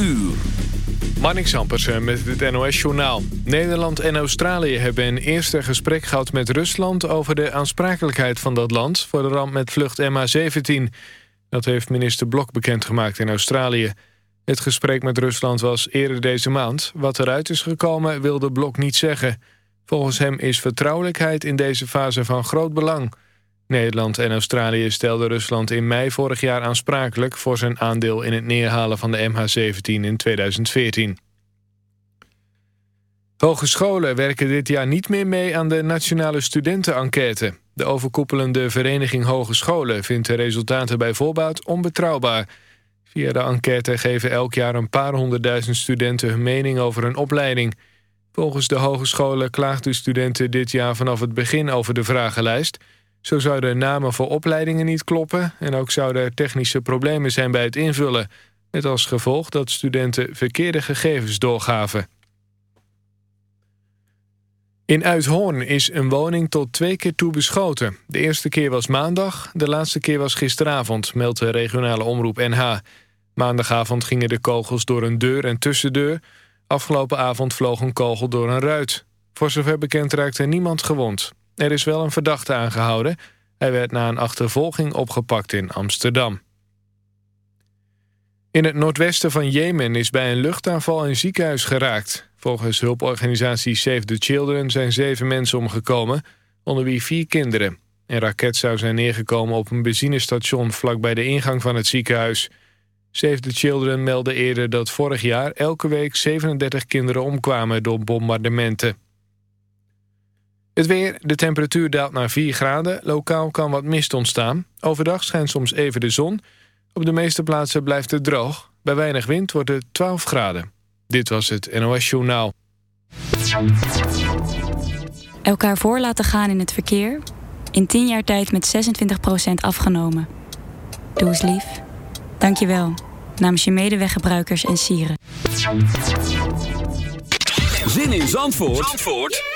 uur. Marnix Ampersen met het NOS-journaal. Nederland en Australië hebben een eerste gesprek gehad met Rusland... over de aansprakelijkheid van dat land voor de ramp met vlucht MH17. Dat heeft minister Blok bekendgemaakt in Australië. Het gesprek met Rusland was eerder deze maand. Wat eruit is gekomen wilde Blok niet zeggen. Volgens hem is vertrouwelijkheid in deze fase van groot belang... Nederland en Australië stelden Rusland in mei vorig jaar aansprakelijk... voor zijn aandeel in het neerhalen van de MH17 in 2014. Hogescholen werken dit jaar niet meer mee aan de nationale studentenenquête. De overkoepelende Vereniging Hogescholen vindt de resultaten bij voorbaat onbetrouwbaar. Via de enquête geven elk jaar een paar honderdduizend studenten hun mening over een opleiding. Volgens de hogescholen klaagden studenten dit jaar vanaf het begin over de vragenlijst... Zo zouden namen voor opleidingen niet kloppen... en ook zouden er technische problemen zijn bij het invullen... met als gevolg dat studenten verkeerde gegevens doorgaven. In Uithoorn is een woning tot twee keer toe beschoten. De eerste keer was maandag, de laatste keer was gisteravond... meldt de regionale omroep NH. Maandagavond gingen de kogels door een deur en tussendeur. Afgelopen avond vloog een kogel door een ruit. Voor zover bekend raakte niemand gewond. Er is wel een verdachte aangehouden. Hij werd na een achtervolging opgepakt in Amsterdam. In het noordwesten van Jemen is bij een luchtaanval een ziekenhuis geraakt. Volgens hulporganisatie Save the Children zijn zeven mensen omgekomen... onder wie vier kinderen. Een raket zou zijn neergekomen op een benzinestation... vlakbij de ingang van het ziekenhuis. Save the Children meldde eerder dat vorig jaar... elke week 37 kinderen omkwamen door bombardementen. Het weer, de temperatuur daalt naar 4 graden. Lokaal kan wat mist ontstaan. Overdag schijnt soms even de zon. Op de meeste plaatsen blijft het droog. Bij weinig wind wordt het 12 graden. Dit was het NOS Journaal. Elkaar voor laten gaan in het verkeer. In 10 jaar tijd met 26% afgenomen. Doe eens lief. Dank je wel. Namens je medeweggebruikers en sieren. Zin in Zandvoort? Zandvoort?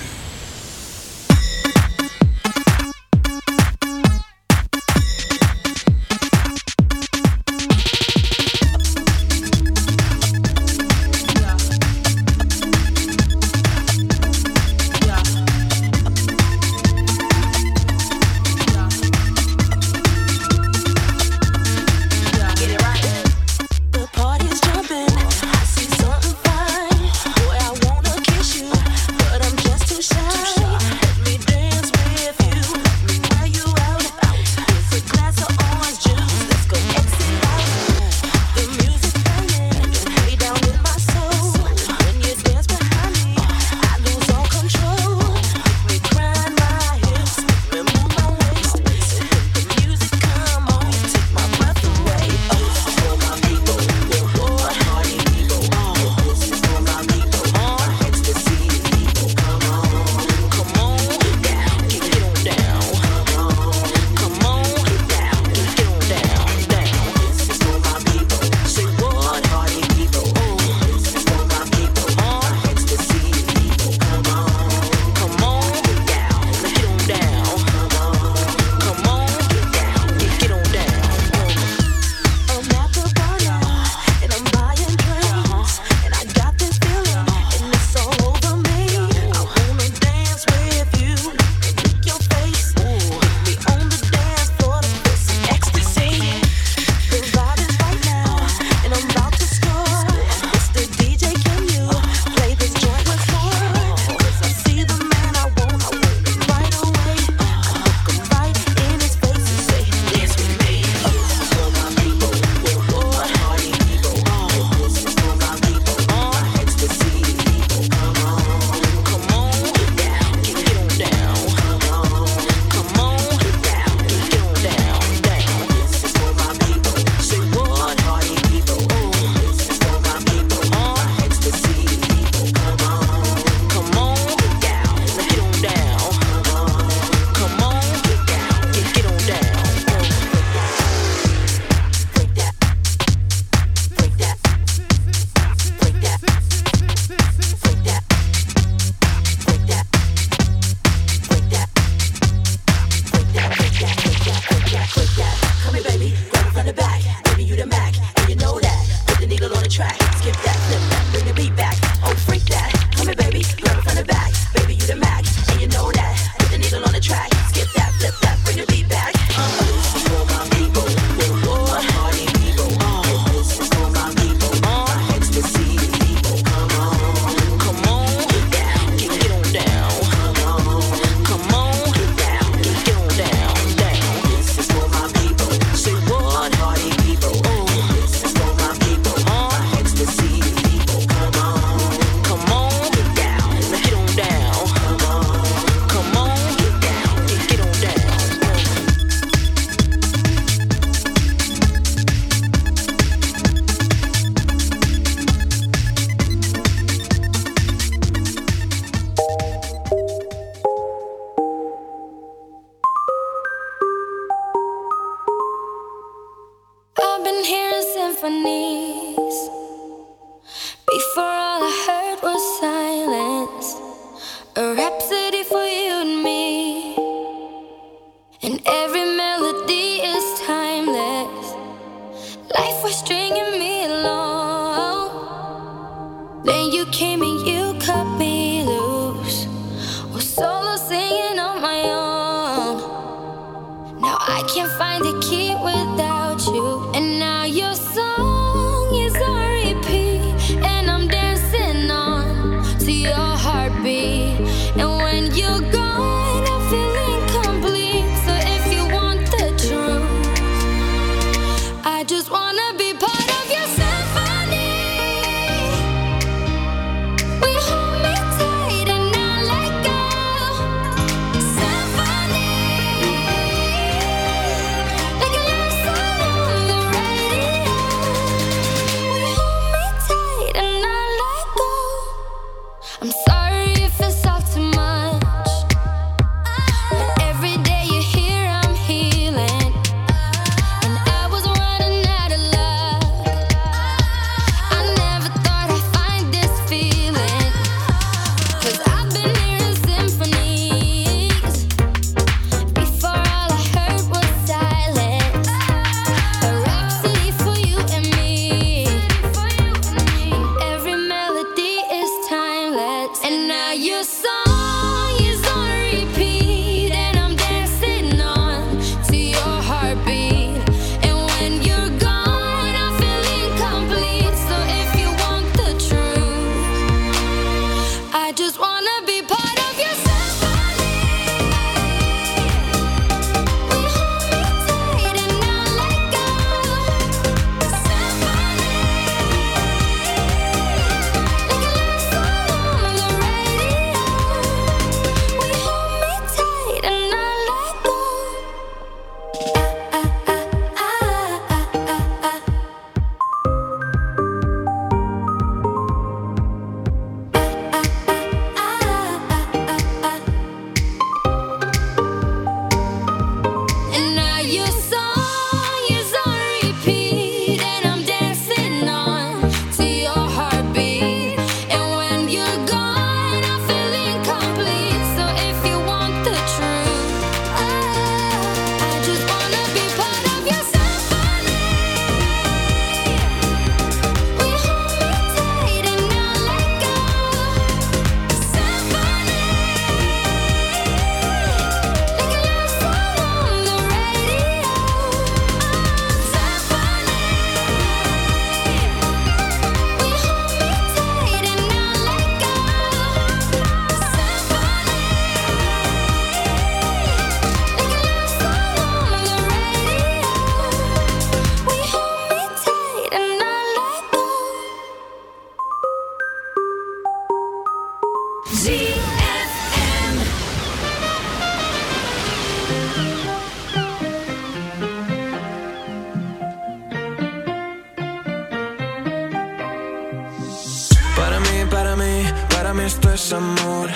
Para mí, para mí, para mí esto es amor.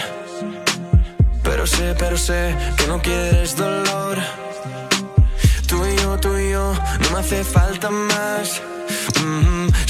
Pero sé, pero sé que no quieres dolor. Tú y yo, tú y yo, no me hace falta más. Mm.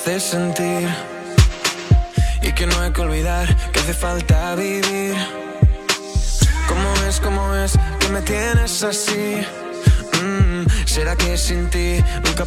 hace sentir y que no hay que olvidar que hace falta vivir. ¿Cómo es, cómo es que me tienes así? Mm, ¿Será que sin ti nunca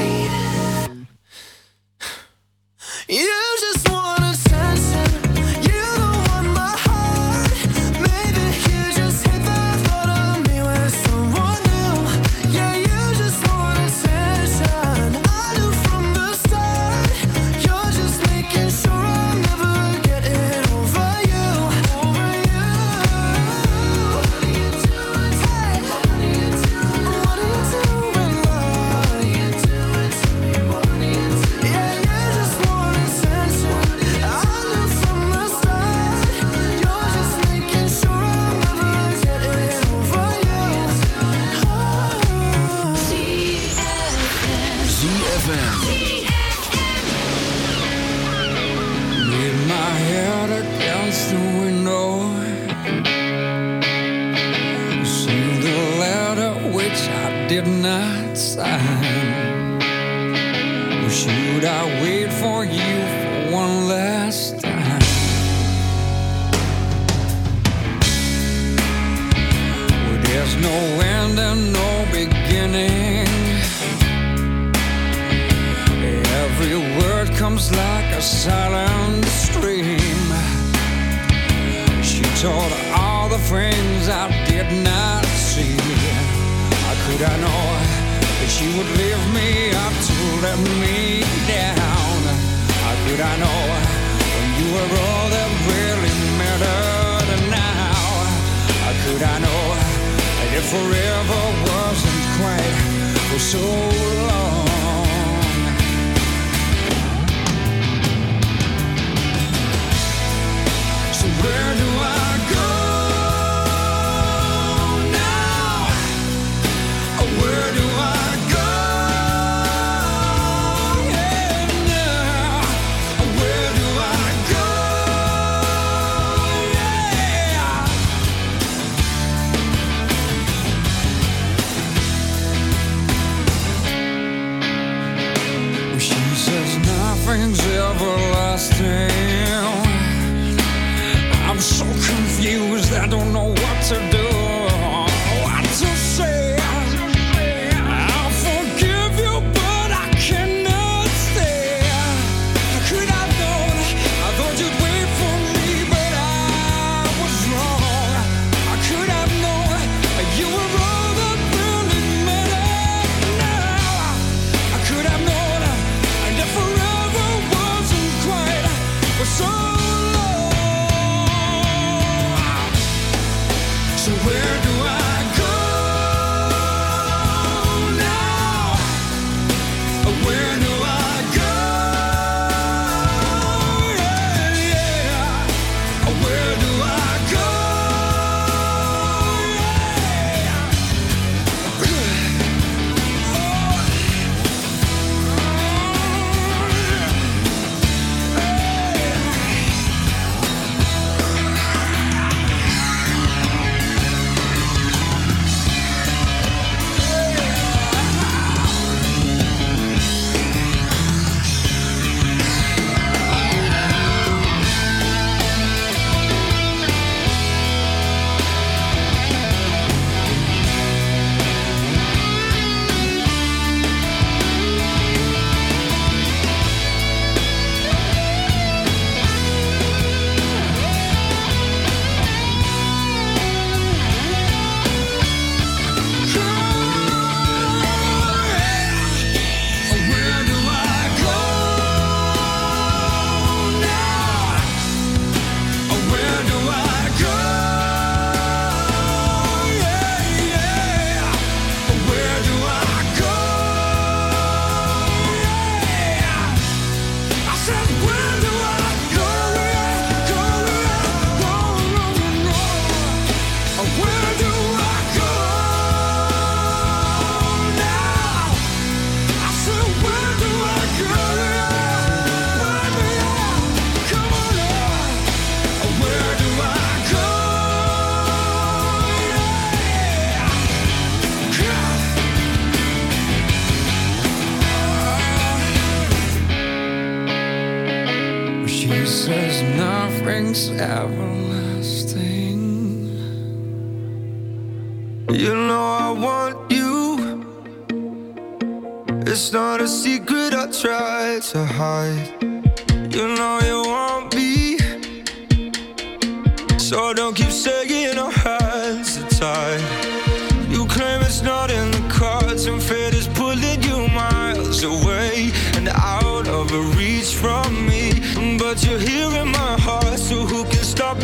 so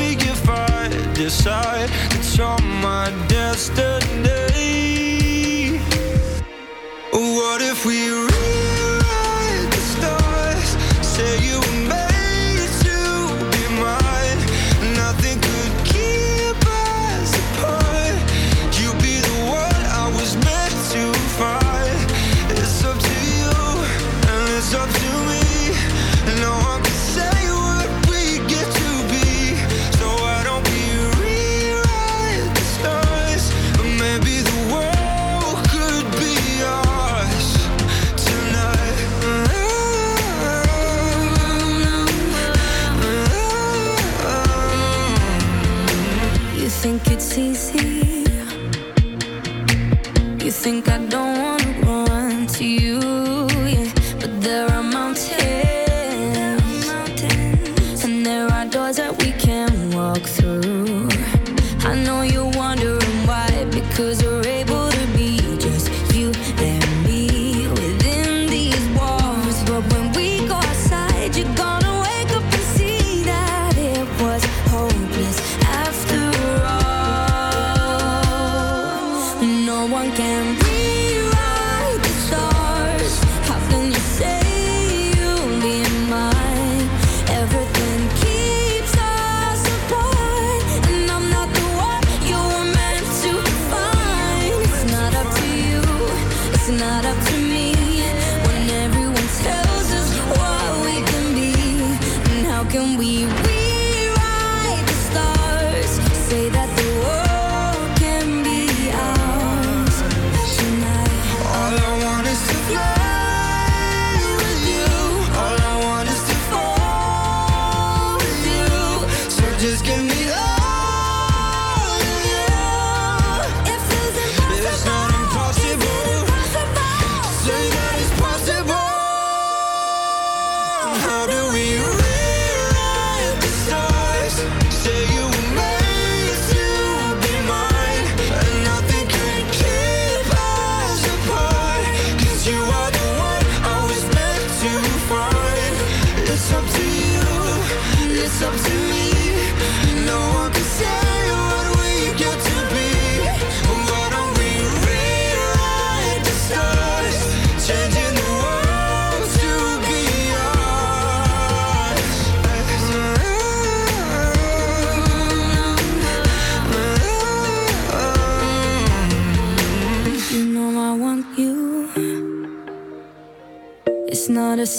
break if I decide it's on my destiny. What if we? think I don't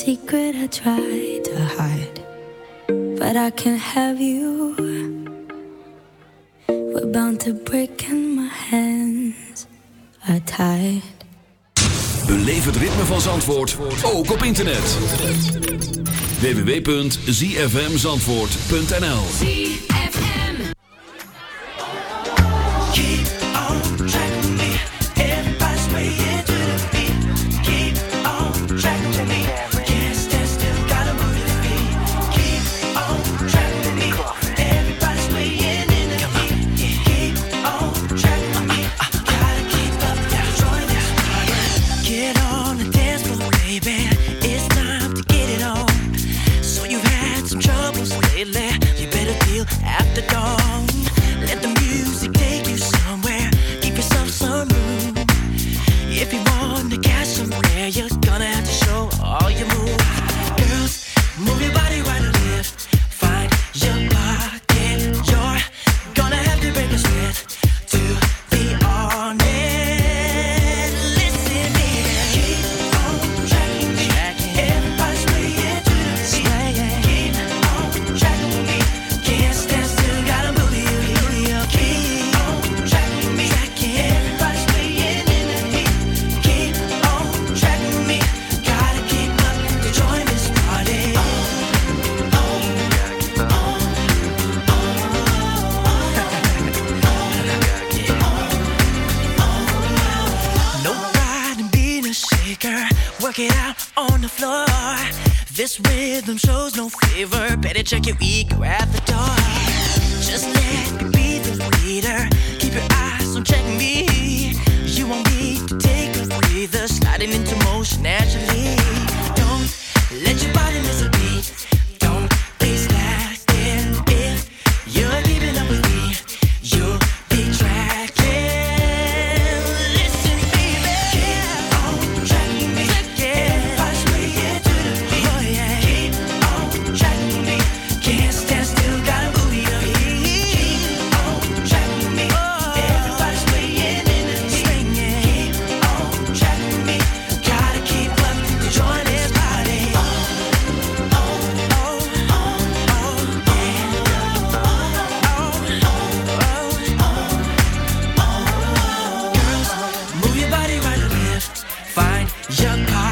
secret I try to hide, but I can't have you. We're bound to break and my hands are tied. Beleef het ritme van Zandvoort ook op internet. www.zfmzandvoort.nl check your.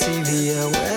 TV, yeah.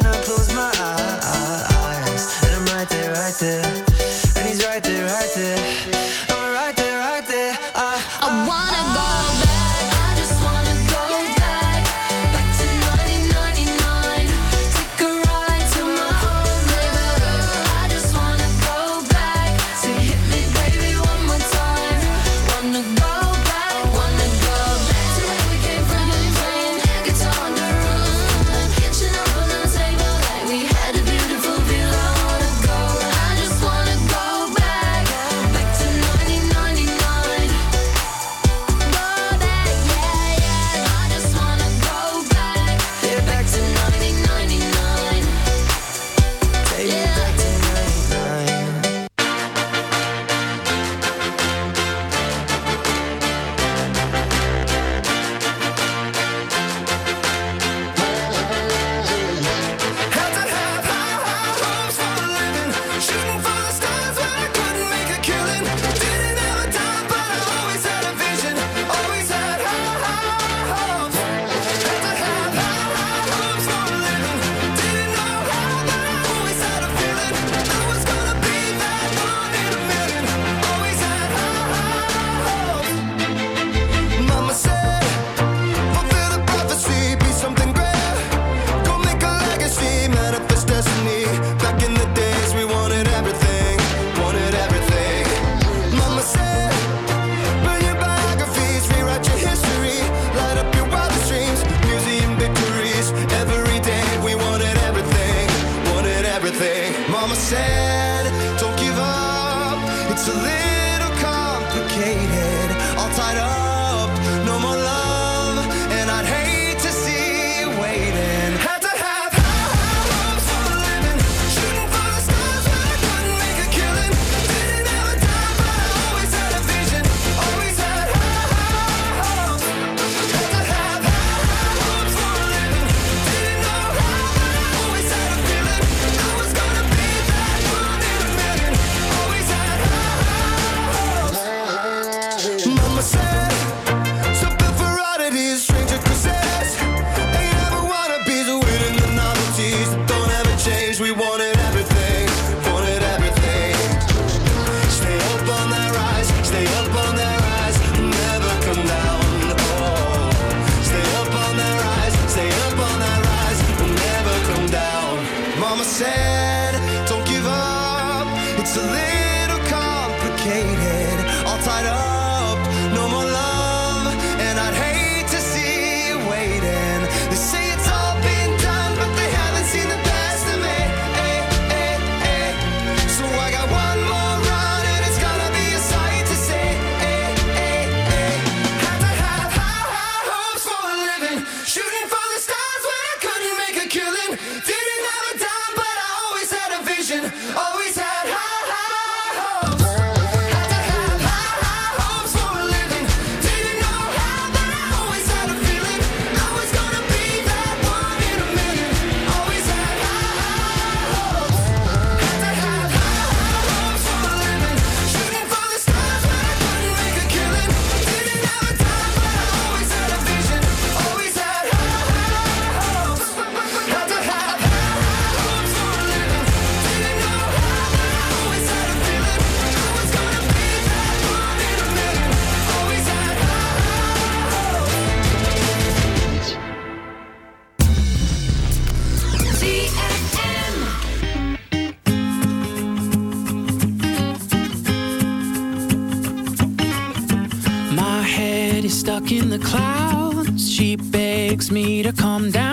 light up me to calm down.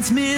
it's me.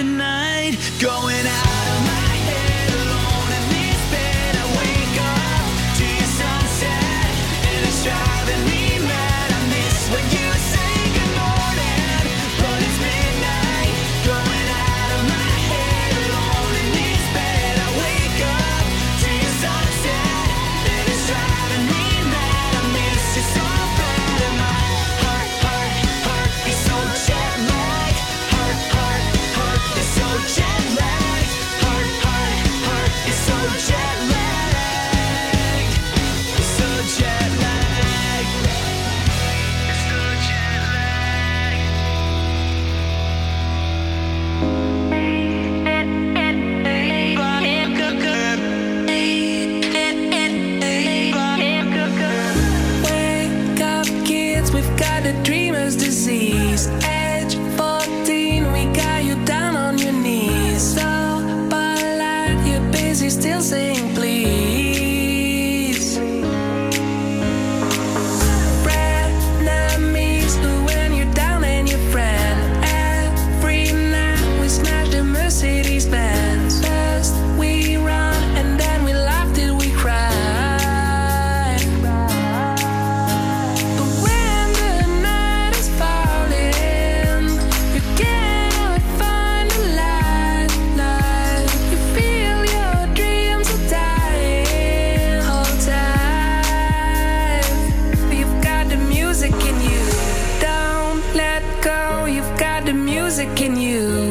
music in you.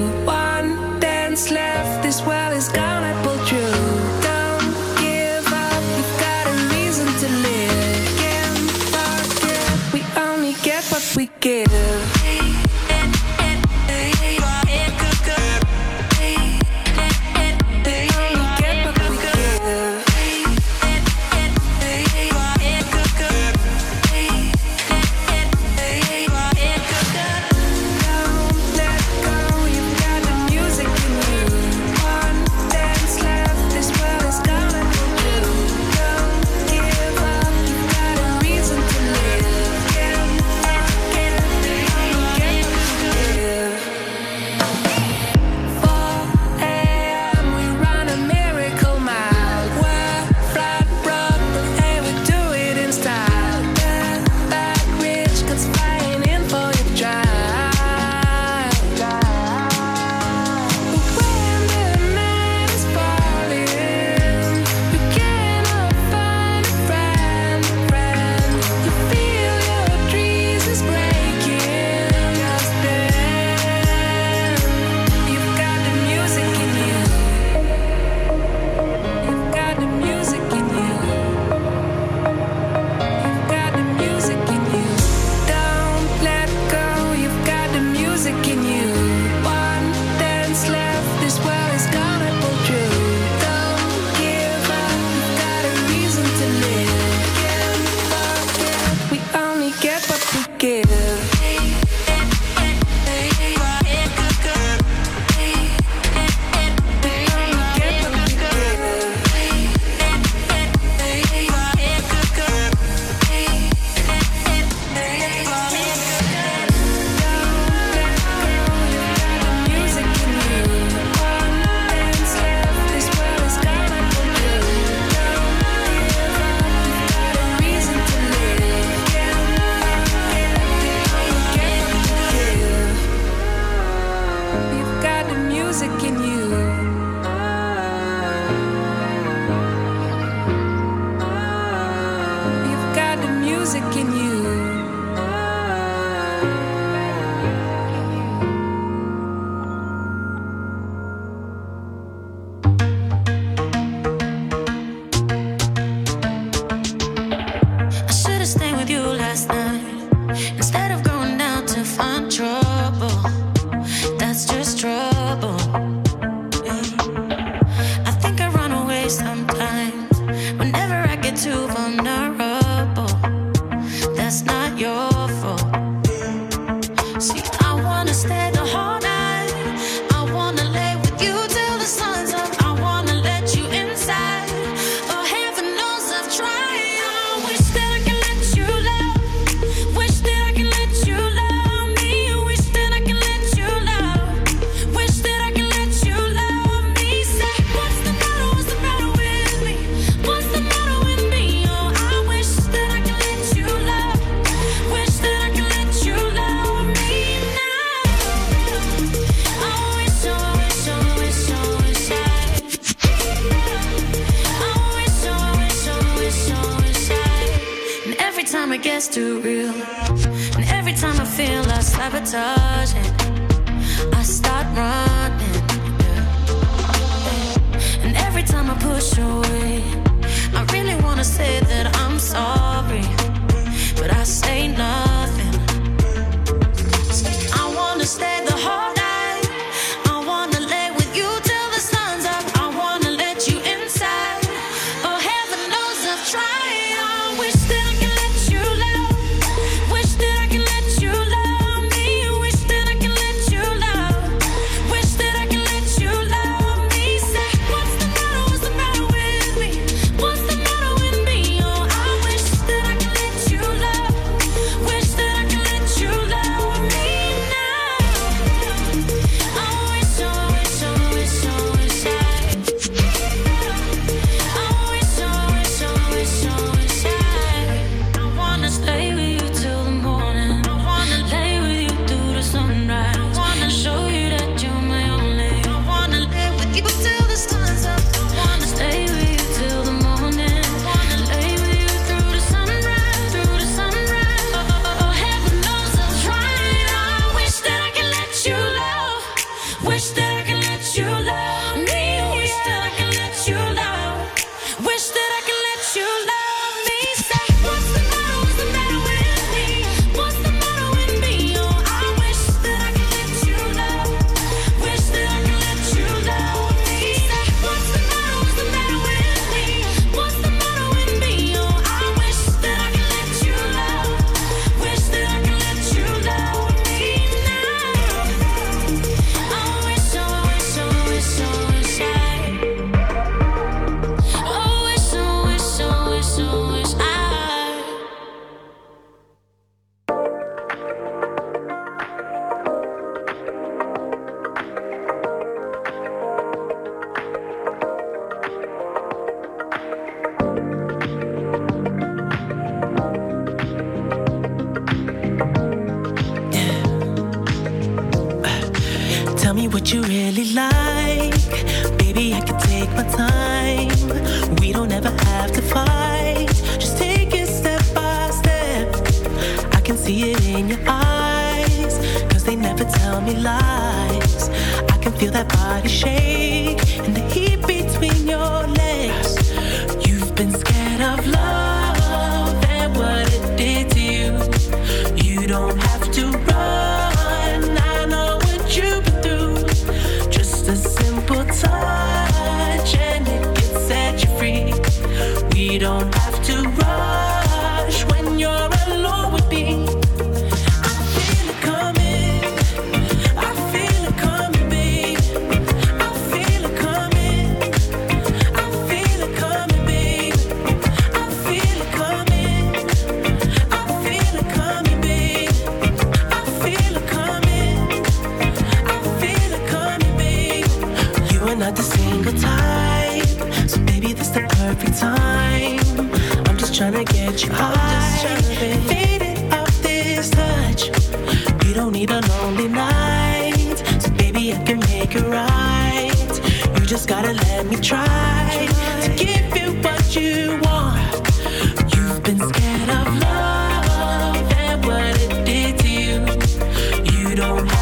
rushing. I start running. And every time I push away, I really wanna say that I'm sorry, but I say nothing. Don't